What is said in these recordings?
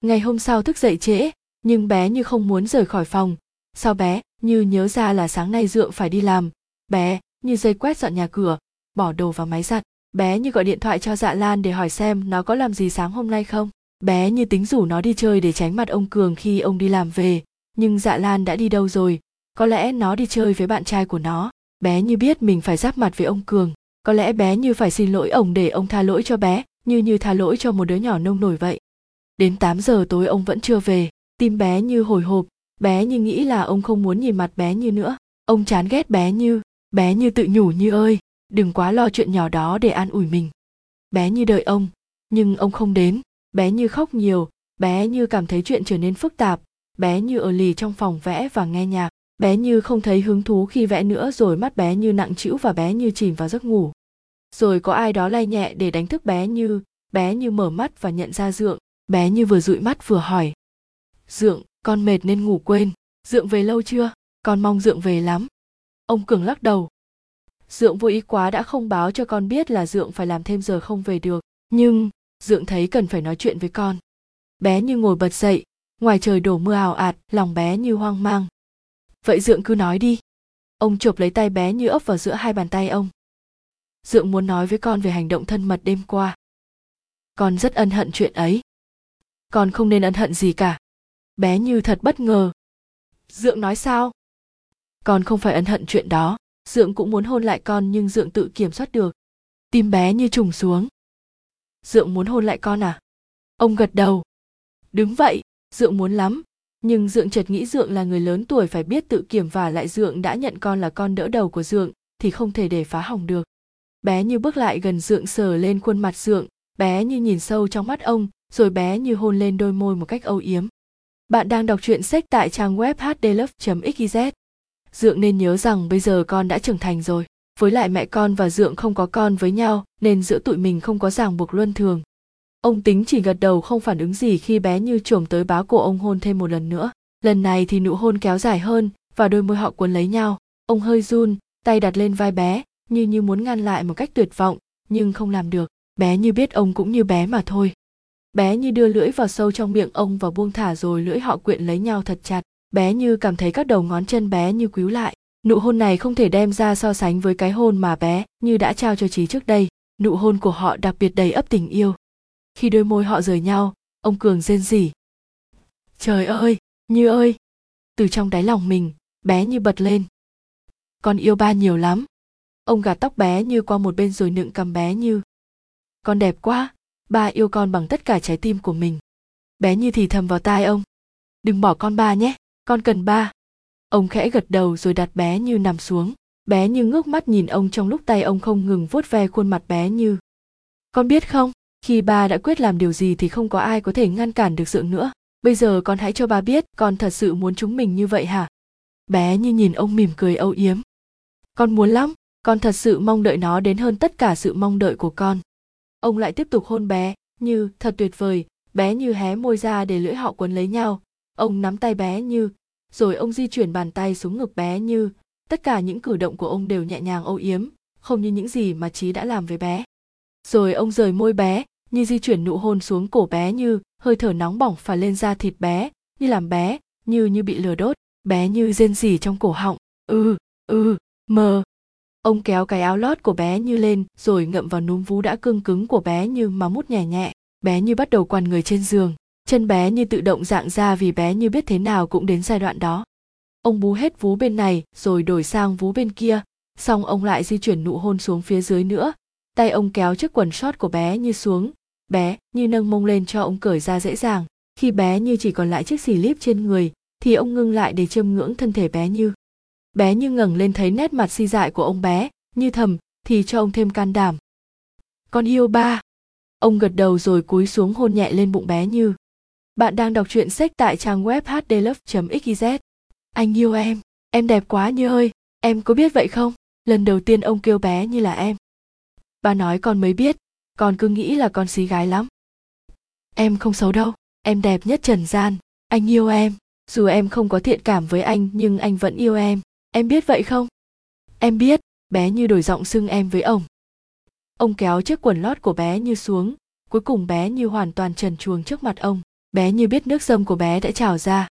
ngày hôm sau thức dậy trễ, nhưng bé như không muốn rời khỏi phòng. Sau bé, như nhớ ra là sáng nay dượng phải đi làm. Bé như dây quét dọn nhà cửa, bỏ đồ vào máy giặt. Bé như gọi điện thoại cho dạ lan để hỏi xem nó có làm gì sáng hôm nay không. Bé như tính rủ nó đi chơi để tránh mặt ông cường khi ông đi làm về. Nhưng dạ lan đã đi đâu rồi? Có lẽ nó đi chơi với bạn trai của nó. Bé như biết mình phải giáp mặt với ông cường. Có lẽ bé như phải xin lỗi ông để ông tha lỗi cho bé, như như tha lỗi cho một đứa nhỏ nông nổi vậy đến 8 giờ tối ông vẫn chưa về, tim bé như hồi hộp, bé như nghĩ là ông không muốn nhìn mặt bé như nữa. Ông chán ghét bé như bé như tự nhủ như ơi, đừng quá lo chuyện nhỏ đó để an ủi mình. Bé như đợi ông, nhưng ông không đến. Bé như khóc nhiều, bé như cảm thấy chuyện trở nên phức tạp. Bé như ở lì trong phòng vẽ và nghe nhạc. Bé như không thấy hứng thú khi vẽ nữa rồi mắt bé như nặng trĩu và bé như chìm vào giấc ngủ. Rồi có ai đó lay nhẹ để đánh thức bé như bé như mở mắt và nhận ra dượng bé như vừa dụi mắt vừa hỏi, dượng, con mệt nên ngủ quên. Dượng về lâu chưa? Con mong dượng về lắm. Ông cường lắc đầu, dượng vô ý quá đã không báo cho con biết là dượng phải làm thêm giờ không về được. Nhưng, dượng thấy cần phải nói chuyện với con. Bé như ngồi bật dậy, ngoài trời đổ mưa ảo ạt, lòng bé như hoang mang. Vậy dượng cứ nói đi. Ông chộp lấy tay bé như ấp vào giữa hai bàn tay ông. Dượng muốn nói với con về hành động thân mật đêm qua. Con rất ân hận chuyện ấy con không nên ân hận gì cả. Bé như thật bất ngờ. Dượng nói sao? Con không phải ân hận chuyện đó. Dượng cũng muốn hôn lại con nhưng dượng tự kiểm soát được. Tim bé như trùng xuống. Dượng muốn hôn lại con à? Ông gật đầu. Đứng vậy, dượng muốn lắm. Nhưng dượng chợt nghĩ dượng là người lớn tuổi phải biết tự kiểm và lại dượng đã nhận con là con đỡ đầu của dượng thì không thể để phá hỏng được. Bé như bước lại gần dượng sờ lên khuôn mặt dượng. Bé như nhìn sâu trong mắt ông rồi bé như hôn lên đôi môi một cách âu yếm. Bạn đang đọc truyện sách tại trang web hdlove.xyz dượng nên nhớ rằng bây giờ con đã trưởng thành rồi. Với lại mẹ con và dượng không có con với nhau, nên giữa tụi mình không có ràng buộc luân thường. Ông tính chỉ gật đầu không phản ứng gì khi bé như trồm tới báo cổ ông hôn thêm một lần nữa. Lần này thì nụ hôn kéo dài hơn, và đôi môi họ cuốn lấy nhau. Ông hơi run, tay đặt lên vai bé, như như muốn ngăn lại một cách tuyệt vọng, nhưng không làm được. Bé như biết ông cũng như bé mà thôi bé như đưa lưỡi vào sâu trong miệng ông và buông thả rồi lưỡi họ quyện lấy nhau thật chặt. Bé như cảm thấy các đầu ngón chân bé như quíu lại. Nụ hôn này không thể đem ra so sánh với cái hôn mà bé như đã trao cho trí trước đây. Nụ hôn của họ đặc biệt đầy ấp tình yêu. Khi đôi môi họ rời nhau, ông cường rên rỉ. Trời ơi, như ơi! Từ trong đáy lòng mình, bé như bật lên. Con yêu ba nhiều lắm. Ông gạt tóc bé như qua một bên rồi nựng cầm bé như. Con đẹp quá! Ba yêu con bằng tất cả trái tim của mình. Bé như thì thầm vào tai ông. Đừng bỏ con ba nhé, con cần ba. Ông khẽ gật đầu rồi đặt bé như nằm xuống. Bé như ngước mắt nhìn ông trong lúc tay ông không ngừng vuốt ve khuôn mặt bé như. Con biết không, khi ba đã quyết làm điều gì thì không có ai có thể ngăn cản được sự nữa. Bây giờ con hãy cho ba biết, con thật sự muốn chúng mình như vậy hả? Bé như nhìn ông mỉm cười âu yếm. Con muốn lắm, con thật sự mong đợi nó đến hơn tất cả sự mong đợi của con ông lại tiếp tục hôn bé, như, thật tuyệt vời, bé như hé môi ra để lưỡi họ quấn lấy nhau. Ông nắm tay bé như, rồi ông di chuyển bàn tay xuống ngực bé như. Tất cả những cử động của ông đều nhẹ nhàng âu yếm, không như những gì mà trí đã làm với bé. Rồi ông rời môi bé, như di chuyển nụ hôn xuống cổ bé như, hơi thở nóng bỏng phả lên da thịt bé, như làm bé, như như bị lửa đốt, bé như rên rỉ trong cổ họng. Ừ ừ mờ ông kéo cái áo lót của bé như lên, rồi ngậm vào núm vú đã cương cứng của bé như mà mút nhẹ nhẹ. Bé như bắt đầu quằn người trên giường. Chân bé như tự động dạng ra vì bé như biết thế nào cũng đến giai đoạn đó. Ông bú hết vú bên này, rồi đổi sang vú bên kia. Xong ông lại di chuyển nụ hôn xuống phía dưới nữa. Tay ông kéo chiếc quần short của bé như xuống. Bé như nâng mông lên cho ông cởi ra dễ dàng. Khi bé như chỉ còn lại chiếc xì líp trên người, thì ông ngưng lại để chiêm ngưỡng thân thể bé như bé như ngẩng lên thấy nét mặt si dại của ông bé, như thầm, thì cho ông thêm can đảm. Con yêu ba. Ông gật đầu rồi cúi xuống hôn nhẹ lên bụng bé như. Bạn đang đọc truyện sách tại trang web hdlove.xyz anh yêu em. Em đẹp quá như ơi em có biết vậy không? Lần đầu tiên ông kêu bé như là em. Ba nói con mới biết. Con cứ nghĩ là con xí gái lắm. Em không xấu đâu. Em đẹp nhất trần gian. Anh yêu em. Dù em không có thiện cảm với anh, nhưng anh vẫn yêu em em biết vậy không? Em biết, bé như đổi giọng xưng em với ông. Ông kéo chiếc quần lót của bé như xuống, cuối cùng bé như hoàn toàn trần truồng trước mặt ông. Bé như biết nước dâm của bé đã trào ra.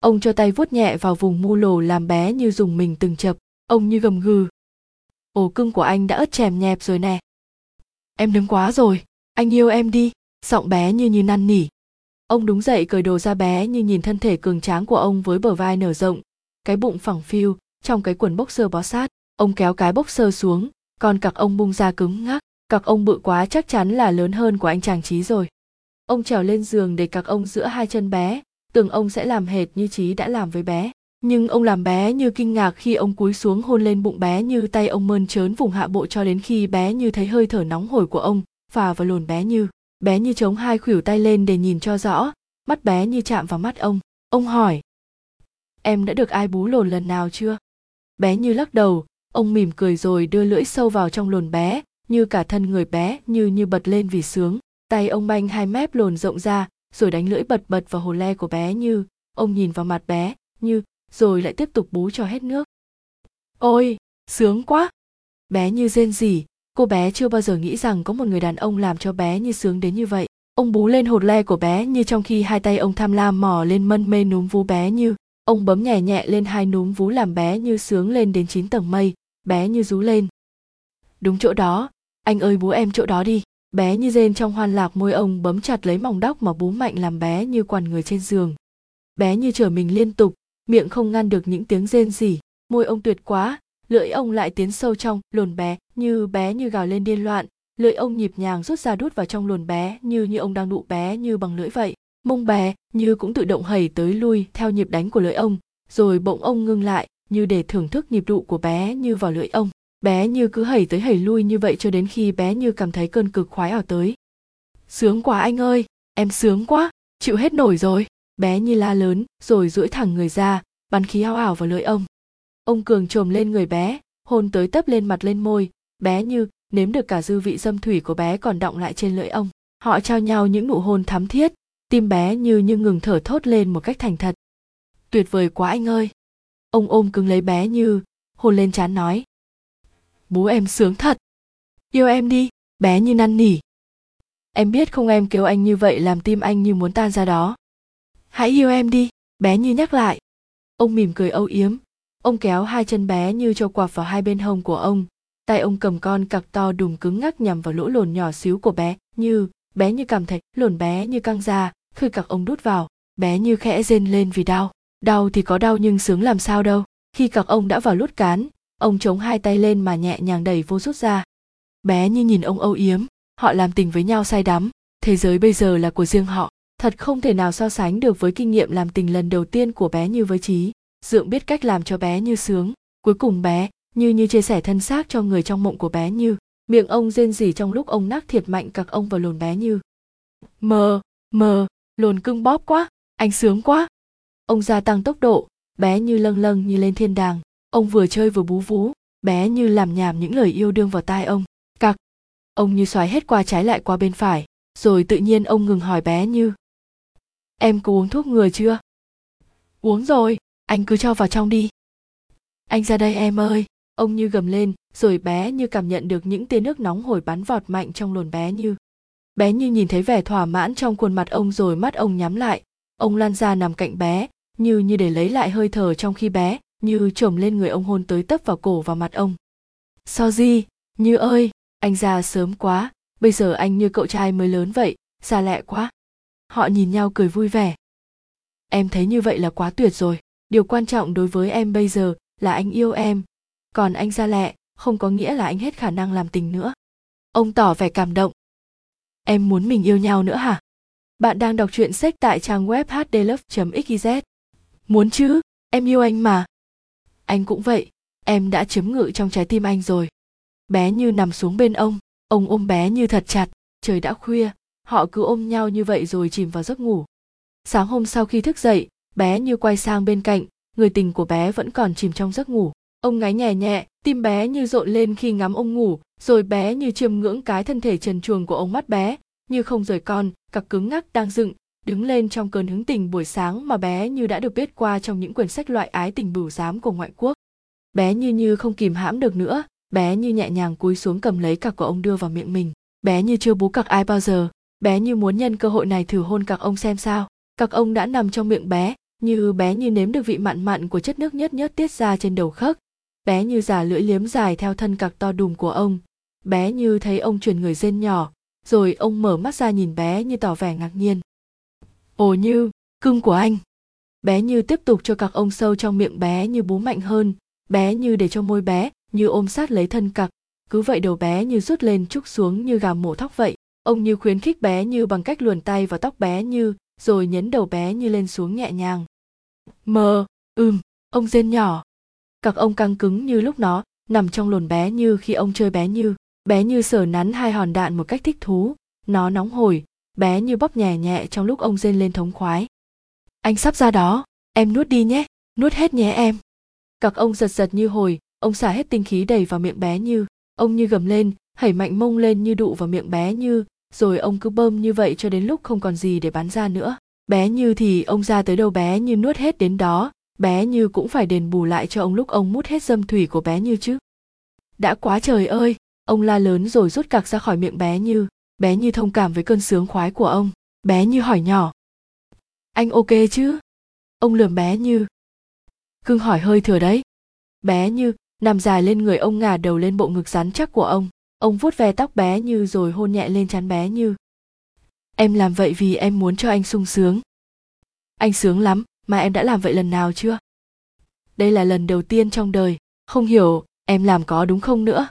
Ông cho tay vuốt nhẹ vào vùng mu lồ làm bé như dùng mình từng chập. Ông như gầm gừ. Ổ cưng của anh đã ớt chèm nhẹp rồi nè. Em đứng quá rồi, anh yêu em đi. Giọng bé như như năn nỉ. Ông đúng dậy cởi đồ ra bé như nhìn thân thể cường tráng của ông với bờ vai nở rộng, cái bụng phẳng phiu trong cái quần boxer bó sát. Ông kéo cái boxer xuống, còn cặc ông bung ra cứng ngắc. Cặc ông bự quá chắc chắn là lớn hơn của anh chàng trí rồi. Ông trèo lên giường để cặc ông giữa hai chân bé, tưởng ông sẽ làm hệt như trí đã làm với bé. Nhưng ông làm bé như kinh ngạc khi ông cúi xuống hôn lên bụng bé như tay ông mơn trớn vùng hạ bộ cho đến khi bé như thấy hơi thở nóng hổi của ông, phà vào lồn bé như. Bé như chống hai khuỷu tay lên để nhìn cho rõ, mắt bé như chạm vào mắt ông. Ông hỏi, em đã được ai bú lồn lần nào chưa? Bé như lắc đầu, ông mỉm cười rồi đưa lưỡi sâu vào trong lồn bé, như cả thân người bé như như bật lên vì sướng. Tay ông banh hai mép lồn rộng ra, rồi đánh lưỡi bật bật vào hồ le của bé như, ông nhìn vào mặt bé như, rồi lại tiếp tục bú cho hết nước. Ôi, sướng quá! Bé như rên rỉ, cô bé chưa bao giờ nghĩ rằng có một người đàn ông làm cho bé như sướng đến như vậy. Ông bú lên hột le của bé như trong khi hai tay ông tham lam mò lên mân mê núm vú bé như ông bấm nhẹ nhẹ lên hai núm vú làm bé như sướng lên đến chín tầng mây, bé như rú lên. Đúng chỗ đó, anh ơi bú em chỗ đó đi. Bé như rên trong hoan lạc môi ông bấm chặt lấy mỏng đóc mà bú mạnh làm bé như quằn người trên giường. Bé như trở mình liên tục, miệng không ngăn được những tiếng rên rỉ. Môi ông tuyệt quá, lưỡi ông lại tiến sâu trong lồn bé như bé như gào lên điên loạn. Lưỡi ông nhịp nhàng rút ra đút vào trong lồn bé như như ông đang đụ bé như bằng lưỡi vậy mông bé như cũng tự động hầy tới lui theo nhịp đánh của lưỡi ông, rồi bỗng ông ngưng lại như để thưởng thức nhịp đụ của bé như vào lưỡi ông. Bé như cứ hầy tới hầy lui như vậy cho đến khi bé như cảm thấy cơn cực khoái ảo tới. Sướng quá anh ơi, em sướng quá, chịu hết nổi rồi. Bé như la lớn, rồi duỗi thẳng người ra, bắn khí ao ảo vào lưỡi ông. Ông cường trồm lên người bé, hôn tới tấp lên mặt lên môi. Bé như nếm được cả dư vị dâm thủy của bé còn đọng lại trên lưỡi ông. Họ trao nhau những nụ hôn thắm thiết tim bé như như ngừng thở thốt lên một cách thành thật. Tuyệt vời quá anh ơi. Ông ôm cứng lấy bé như, hôn lên trán nói. Bố em sướng thật. Yêu em đi, bé như năn nỉ. Em biết không em kêu anh như vậy làm tim anh như muốn tan ra đó. Hãy yêu em đi, bé như nhắc lại. Ông mỉm cười âu yếm. Ông kéo hai chân bé như cho quạp vào hai bên hông của ông. Tay ông cầm con cặc to đùm cứng ngắc nhằm vào lỗ lồn nhỏ xíu của bé, như bé như cảm thấy, lồn bé như căng ra khơi cặc ông đút vào, bé như khẽ rên lên vì đau. Đau thì có đau nhưng sướng làm sao đâu. Khi cặc ông đã vào lút cán, ông chống hai tay lên mà nhẹ nhàng đẩy vô rút ra. Bé như nhìn ông âu yếm, họ làm tình với nhau say đắm. Thế giới bây giờ là của riêng họ. Thật không thể nào so sánh được với kinh nghiệm làm tình lần đầu tiên của bé như với trí dượng biết cách làm cho bé như sướng. Cuối cùng bé, như như chia sẻ thân xác cho người trong mộng của bé như. Miệng ông rên rỉ trong lúc ông nắc thiệt mạnh cặc ông vào lồn bé như. Mờ mờ lồn cưng bóp quá anh sướng quá. Ông gia tăng tốc độ, bé như lâng lâng như lên thiên đàng. Ông vừa chơi vừa bú vú, bé như làm nhảm những lời yêu đương vào tai ông. Cặc! Ông như xoáy hết qua trái lại qua bên phải, rồi tự nhiên ông ngừng hỏi bé như, em có uống thuốc ngừa chưa? Uống rồi, anh cứ cho vào trong đi. Anh ra đây em ơi. Ông như gầm lên, rồi bé như cảm nhận được những tia nước nóng hổi bắn vọt mạnh trong lồn bé như bé như nhìn thấy vẻ thỏa mãn trong khuôn mặt ông rồi mắt ông nhắm lại. Ông lan ra nằm cạnh bé, như như để lấy lại hơi thở trong khi bé, như trồm lên người ông hôn tới tấp vào cổ và mặt ông. Sao gì như ơi, anh già sớm quá, bây giờ anh như cậu trai mới lớn vậy xa lẹ quá. Họ nhìn nhau cười vui vẻ. Em thấy như vậy là quá tuyệt rồi, điều quan trọng đối với em bây giờ là anh yêu em. Còn anh ra lẹ, không có nghĩa là anh hết khả năng làm tình nữa. Ông tỏ vẻ cảm động em muốn mình yêu nhau nữa hả? Bạn đang đọc truyện sách tại trang web hdlove xyz muốn chứ? Em yêu anh mà. Anh cũng vậy. Em đã chiếm ngự trong trái tim anh rồi. Bé như nằm xuống bên ông. Ông ôm bé như thật chặt. Trời đã khuya. Họ cứ ôm nhau như vậy rồi chìm vào giấc ngủ. Sáng hôm sau khi thức dậy, bé như quay sang bên cạnh. Người tình của bé vẫn còn chìm trong giấc ngủ. Ông ngáy nhẹ nhẹ, tim bé như rộn lên khi ngắm ông ngủ rồi bé như chiêm ngưỡng cái thân thể trần truồng của ông mắt bé, như không rời con cặc cứng ngắc đang dựng, đứng lên trong cơn hứng tình buổi sáng mà bé như đã được biết qua trong những quyển sách loại ái tình bửu giám của ngoại quốc. Bé như như không kìm hãm được nữa, bé như nhẹ nhàng cúi xuống cầm lấy cặc của ông đưa vào miệng mình. Bé như chưa bú cặc ai bao giờ, bé như muốn nhân cơ hội này thử hôn cặc ông xem sao. Cặc ông đã nằm trong miệng bé, như bé như nếm được vị mặn mặn của chất nước nhớt nhớt tiết ra trên đầu khớc bé như giả lưỡi liếm dài theo thân cặc to đùm của ông bé như thấy ông chuyển người rên nhỏ, rồi ông mở mắt ra nhìn bé như tỏ vẻ ngạc nhiên. Ồ như, cưng của anh. Bé như tiếp tục cho cặc ông sâu trong miệng bé như bú mạnh hơn. Bé như để cho môi bé, như ôm sát lấy thân cặc. Cứ vậy đầu bé như rút lên trúc xuống như gà mổ thóc vậy. Ông như khuyến khích bé như bằng cách luồn tay vào tóc bé như, rồi nhấn đầu bé như lên xuống nhẹ nhàng. Mờ, ừm, ông rên nhỏ. Cặc ông căng cứng như lúc nó, nằm trong lồn bé như khi ông chơi bé như bé như sờ nắn hai hòn đạn một cách thích thú. Nó nóng hổi. Bé như bóp nhẹ nhẹ trong lúc ông rên lên thống khoái. Anh sắp ra đó. Em nuốt đi nhé. Nuốt hết nhé em. Cặc ông giật giật như hồi. Ông xả hết tinh khí đầy vào miệng bé như. Ông như gầm lên hẩy mạnh mông lên như đụ vào miệng bé như. Rồi ông cứ bơm như vậy cho đến lúc không còn gì để bắn ra nữa. Bé như thì ông ra tới đâu bé như nuốt hết đến đó. Bé như cũng phải đền bù lại cho ông lúc ông mút hết dâm thủy của bé như chứ. Đã quá trời ơi! Ông la lớn rồi rút cặc ra khỏi miệng bé như bé như thông cảm với cơn sướng khoái của ông, bé như hỏi nhỏ. Anh ok chứ? Ông lườm bé như, cưng hỏi hơi thừa đấy. Bé như, nằm dài lên người ông ngả đầu lên bộ ngực rắn chắc của ông. Ông vuốt ve tóc bé như rồi hôn nhẹ lên trán bé như. Em làm vậy vì em muốn cho anh sung sướng. Anh sướng lắm, mà em đã làm vậy lần nào chưa? Đây là lần đầu tiên trong đời. Không hiểu, em làm có đúng không nữa?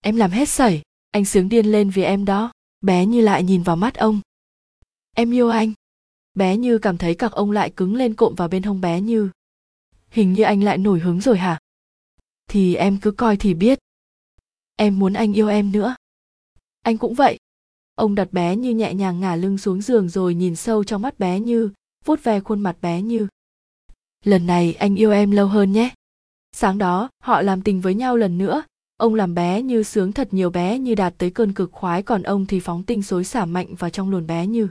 Em làm hết sẩy anh sướng điên lên vì em đó. Bé như lại nhìn vào mắt ông. Em yêu anh. Bé như cảm thấy cặc ông lại cứng lên cộm vào bên hông bé như. Hình như anh lại nổi hứng rồi hả? Thì em cứ coi thì biết. Em muốn anh yêu em nữa. Anh cũng vậy. Ông đặt bé như nhẹ nhàng ngả lưng xuống giường rồi nhìn sâu trong mắt bé như, vuốt ve khuôn mặt bé như. Lần này anh yêu em lâu hơn nhé. Sáng đó, họ làm tình với nhau lần nữa ông làm bé như sướng thật nhiều bé, như đạt tới cơn cực khoái, còn ông thì phóng tinh xối xả mạnh vào trong luồn bé như